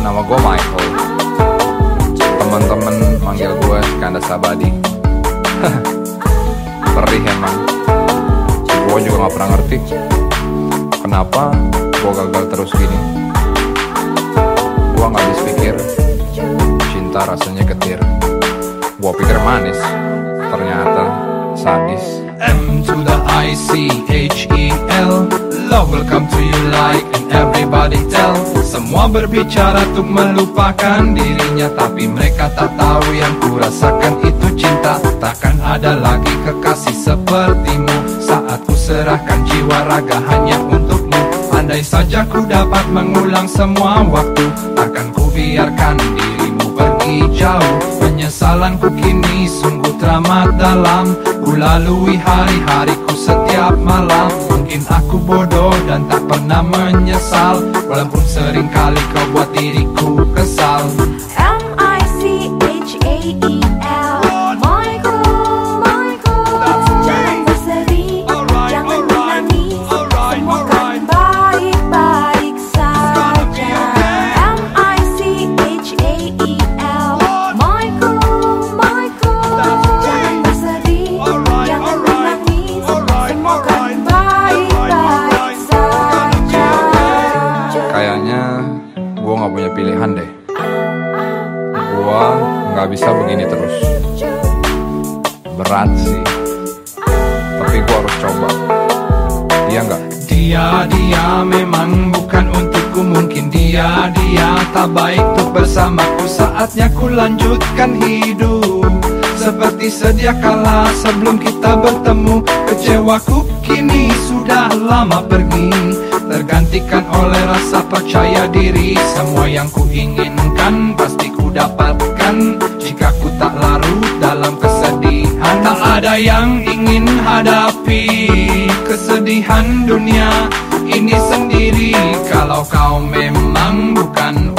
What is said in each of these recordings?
Nama gue Michael. Temen-temen manggil gue Skanda Sabadi. Perih emang. Gue juga gak pernah ngerti Kenapa gue gagal terus gini. Gue gak habis pikir. Cinta rasanya getir Gue pikir manis. Ternyata sadis. M to the I C H E L. Love will come to you like and everybody tell. Semua berbicara untuk melupakan dirinya Tapi mereka tak tahu yang kurasakan itu cinta. Takkan ada lagi kekasih sepertimu. Saat ku serahkan jiwa raga hanya untukmu. Andai saja ku dapat mengulang semua waktu Takkan ku biarkan dirimu pergi jauh. Penyesalanku kini sungguh teramat dalam. Ku lalui hari-hariku setiap malam Mungkin aku bodoh dan tak pernah menyesal. Walaupun sering kali kau buat diriku kesal. M-I-C-H-A-E-L gue gak punya pilihan deh. Gue gak bisa begini terus. Berat sih. Tapi gue harus coba. Iya gak? Dia dia memang bukan untukku. Mungkin dia dia tak baik untuk bersamaku. Saatnya ku lanjutkan hidup. Seperti sedia kala sebelum kita bertemu. Kecewaku kini sudah lama pergi Tergantikan oleh rasa percaya diri. Semua yang ku inginkan pasti ku dapatkan. Jika ku tak larut dalam kesedihan Tak ada yang ingin hadapi Kesedihan dunia ini sendiri. Kalau kau memang bukan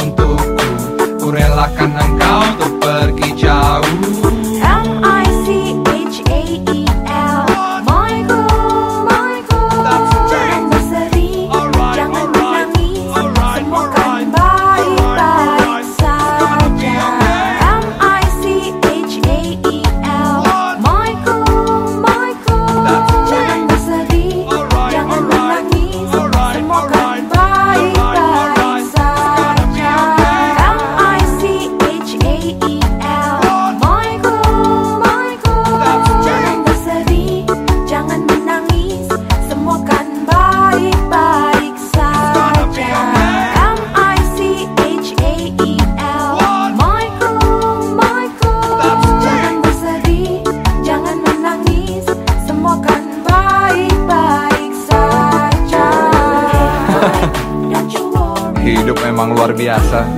Hidup memang luar biasa.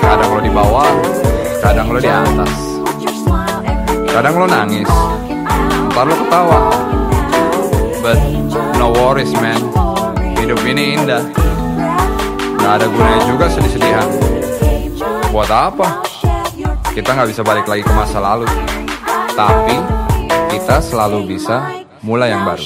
Kadang lo di bawah Kadang lo di atas. Kadang lo nangis Ntar lo ketawa. But no worries man. Hidup ini indah. Gak ada gunanya juga sedih-sedihan. Buat apa? Kita nggak bisa balik lagi ke masa lalu. Tapi kita selalu bisa mulai yang baru